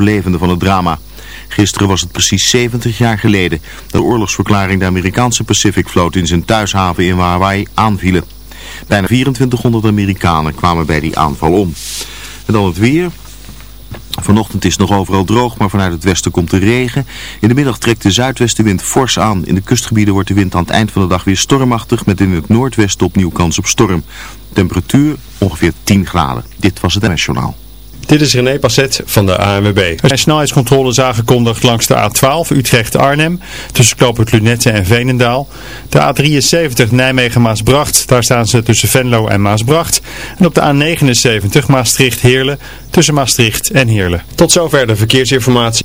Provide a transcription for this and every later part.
overlevenden van het drama. Gisteren was het precies 70 jaar geleden dat oorlogsverklaring de Amerikaanse Pacific vloot in zijn thuishaven in Hawaii aanvielen. Bijna 2400 Amerikanen kwamen bij die aanval om. En dan het weer. Vanochtend is het nog overal droog, maar vanuit het westen komt de regen. In de middag trekt de zuidwestenwind fors aan. In de kustgebieden wordt de wind aan het eind van de dag weer stormachtig, met in het noordwesten opnieuw kans op storm. Temperatuur ongeveer 10 graden. Dit was het NS dit is René Passet van de ANWB. Er zijn snelheidscontroles aangekondigd langs de A12 Utrecht-Arnhem tussen knooppunt Lunette en Veenendaal. De A73 Nijmegen-Maasbracht, daar staan ze tussen Venlo en Maasbracht. En op de A79 Maastricht-Heerlen tussen Maastricht en Heerlen. Tot zover de verkeersinformatie.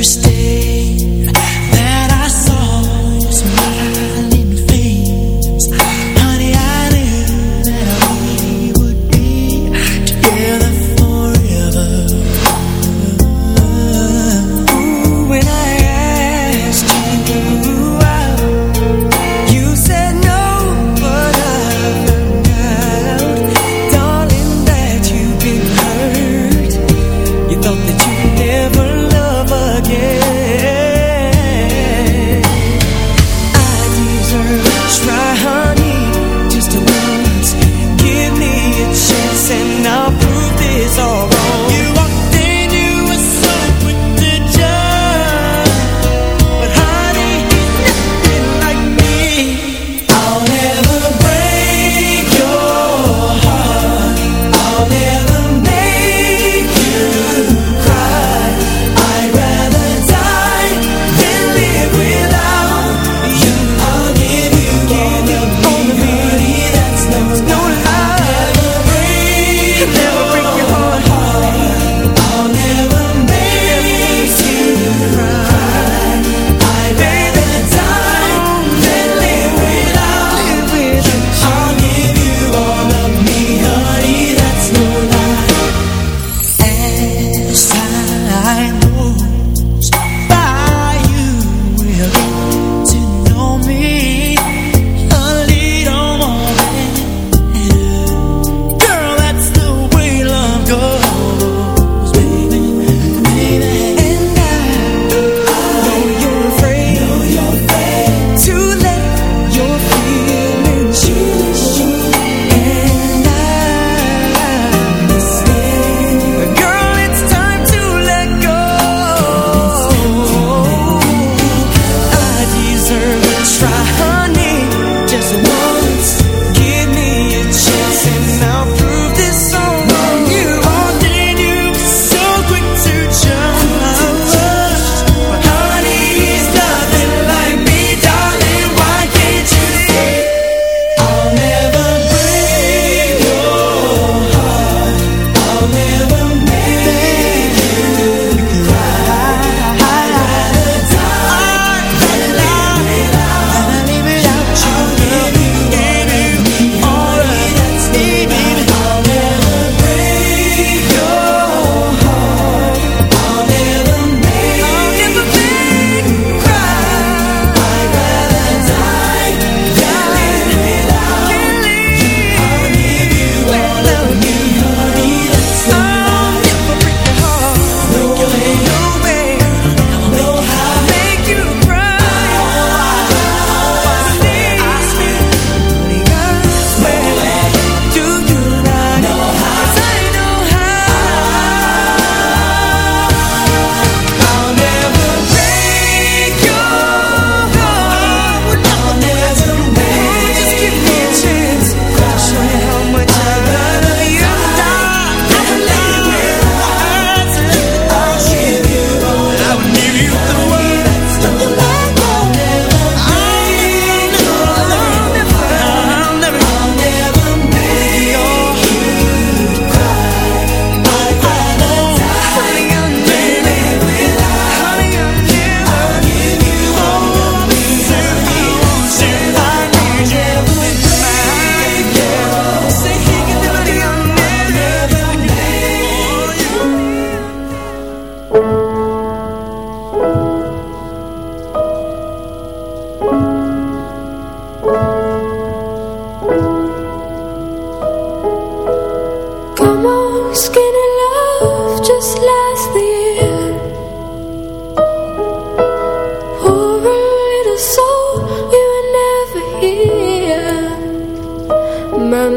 Thursday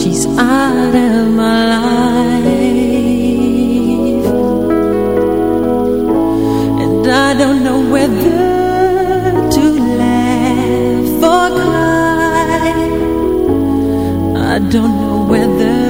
she's out of my life. And I don't know whether to laugh or cry. I don't know whether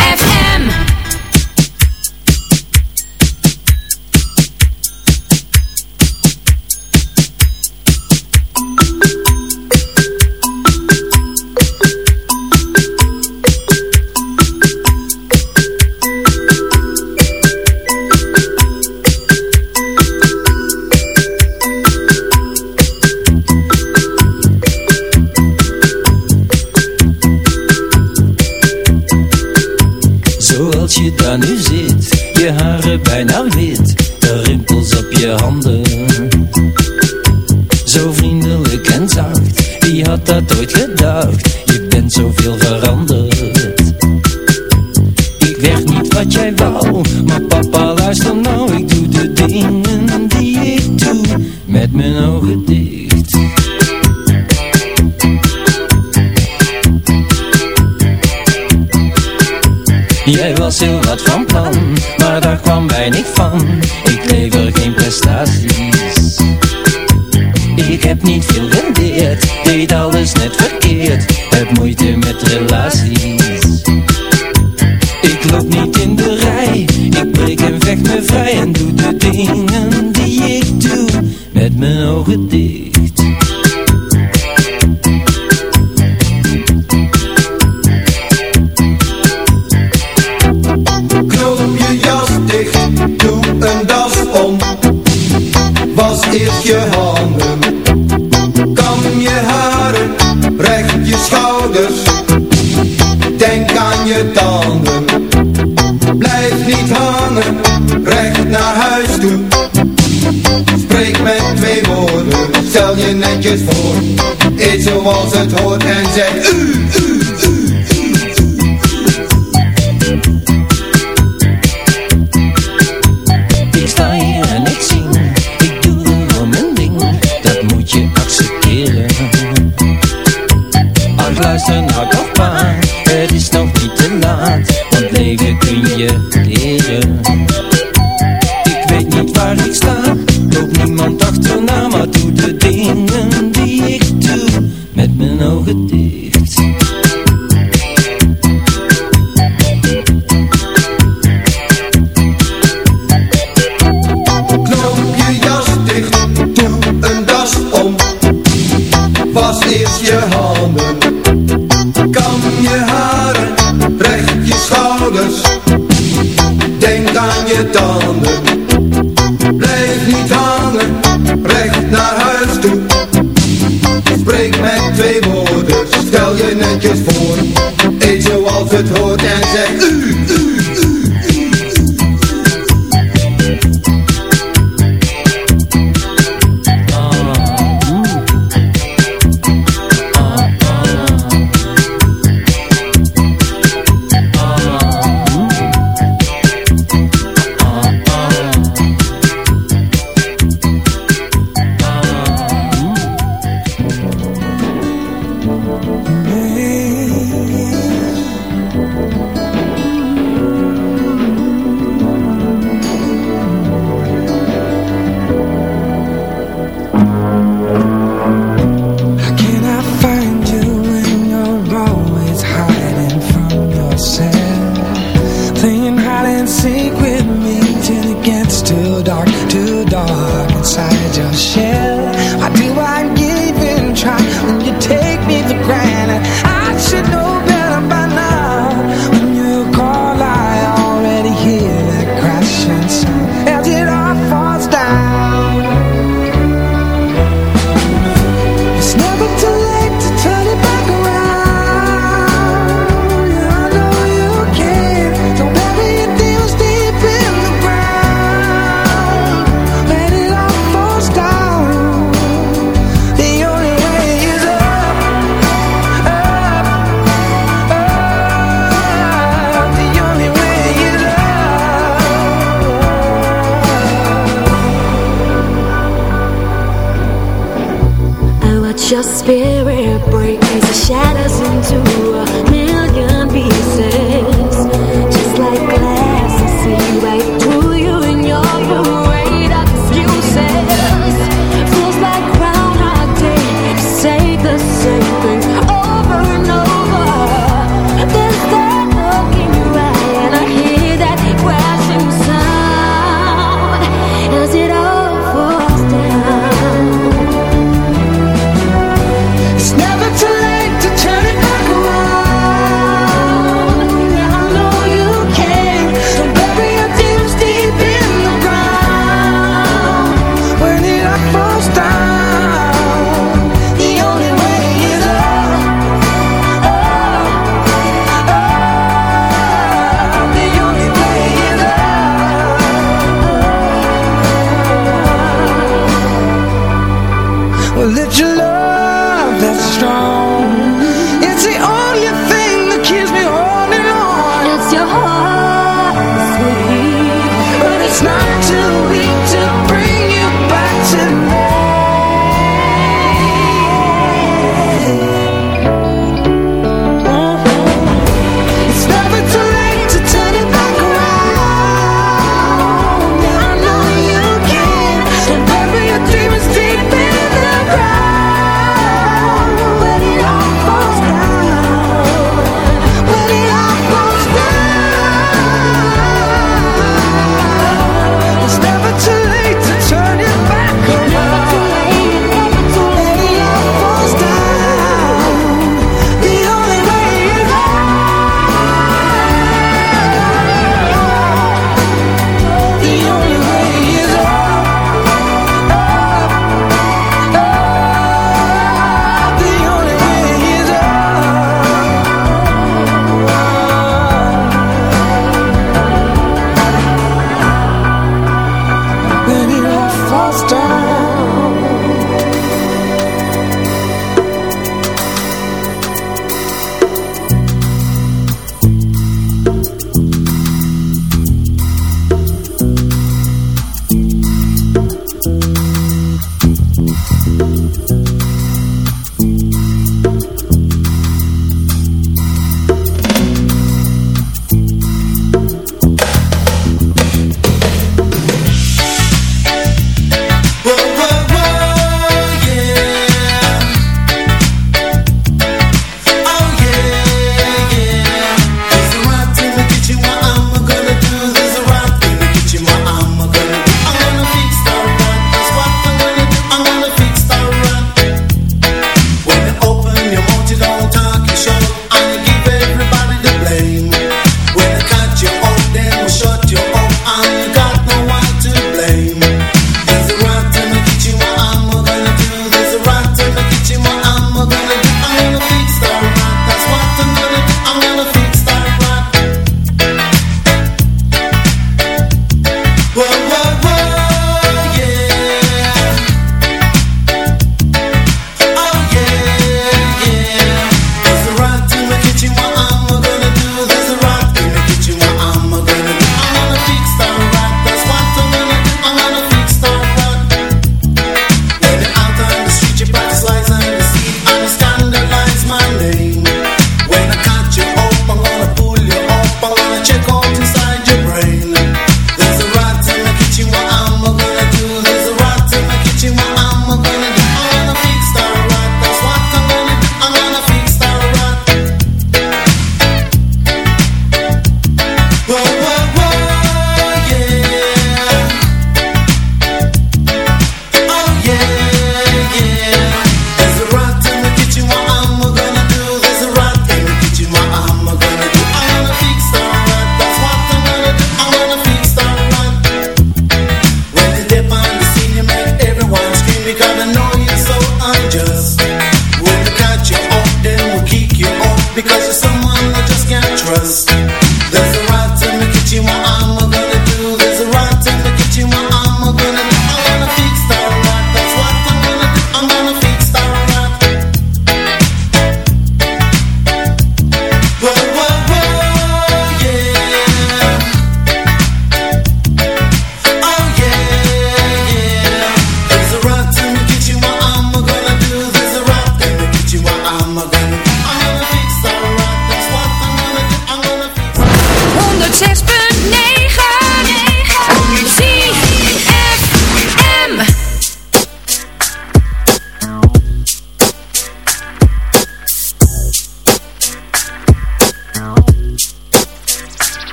não na.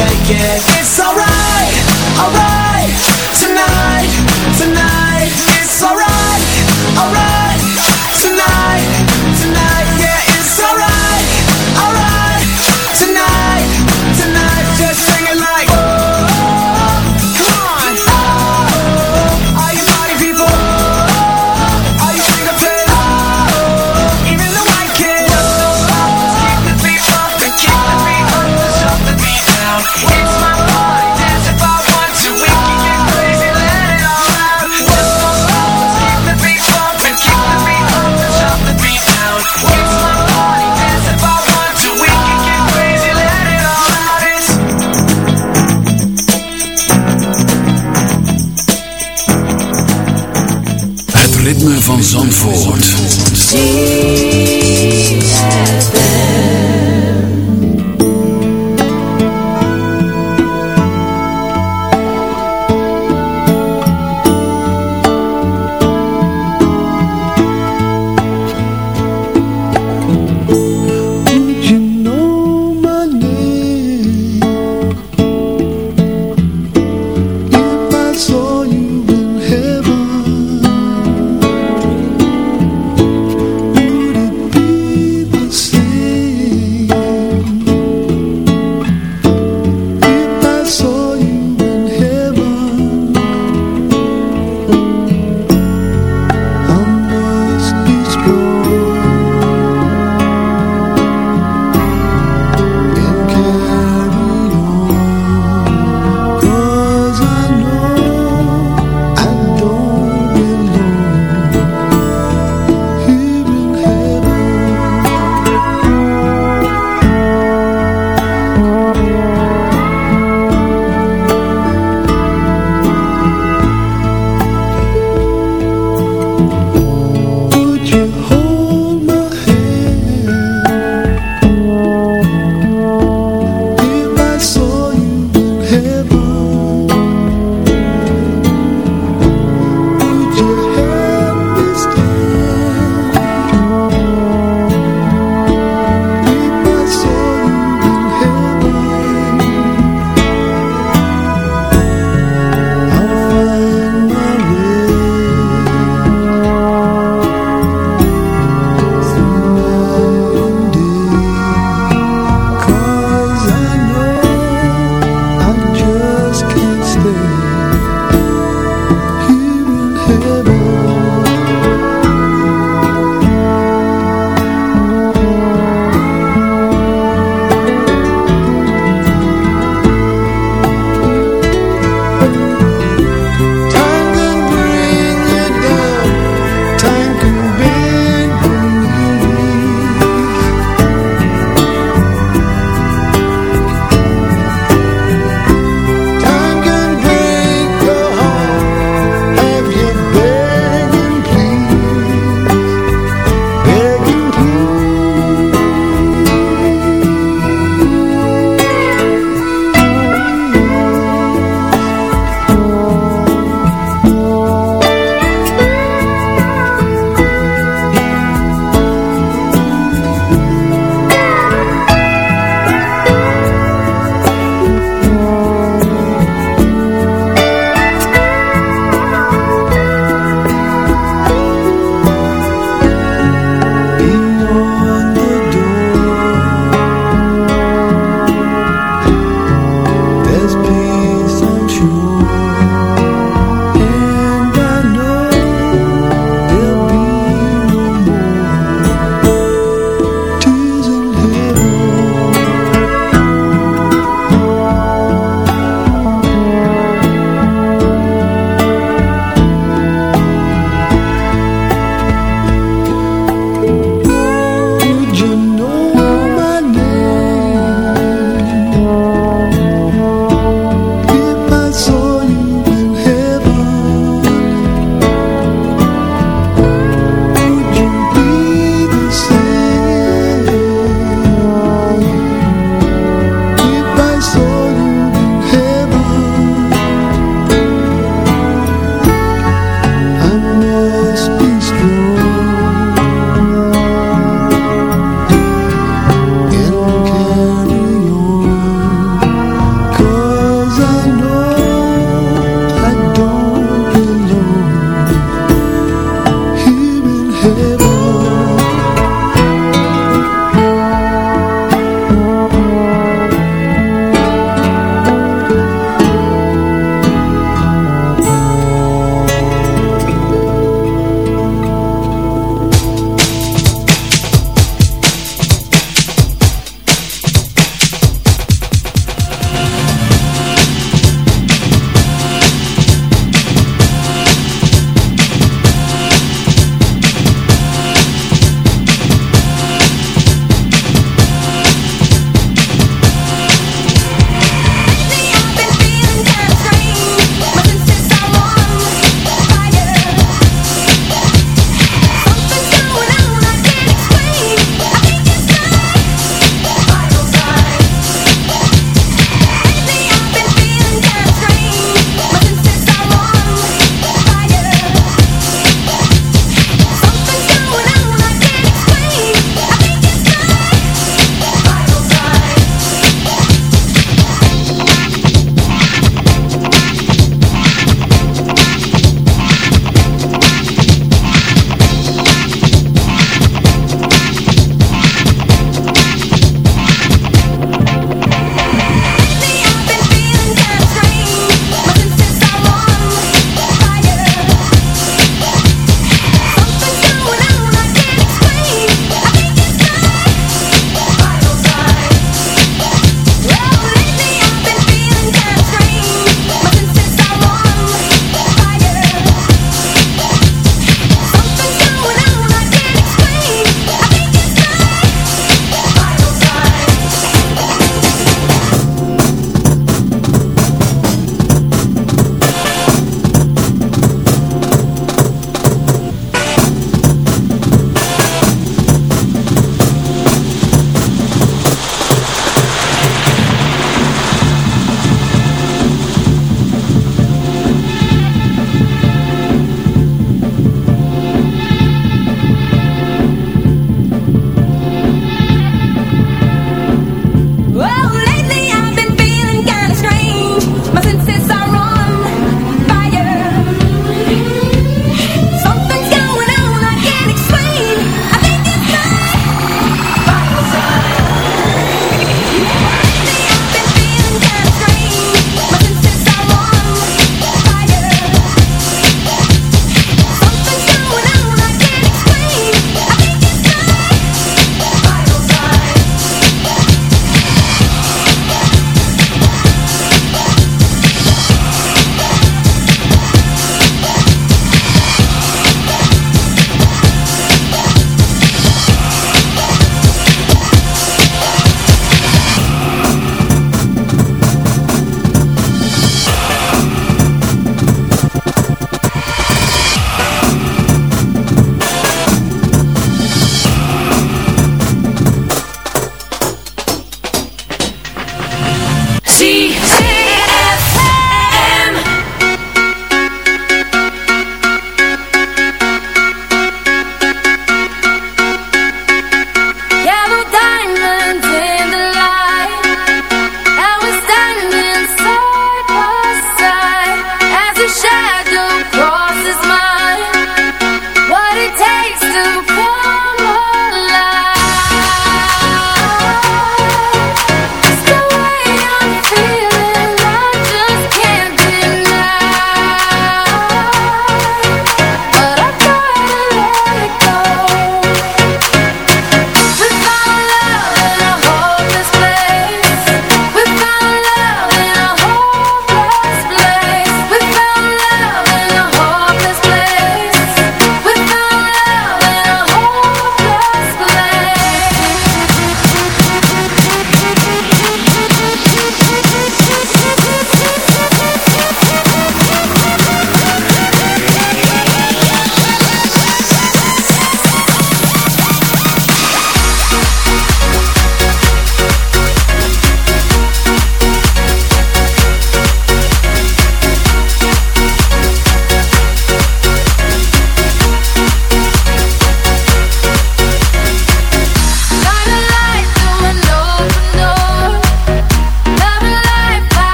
take it. It's alright, alright. van Zandvoort.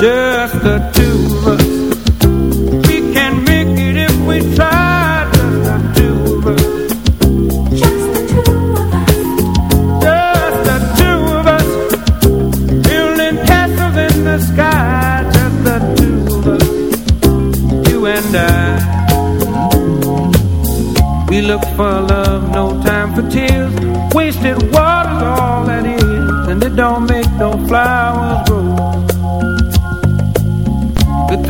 just the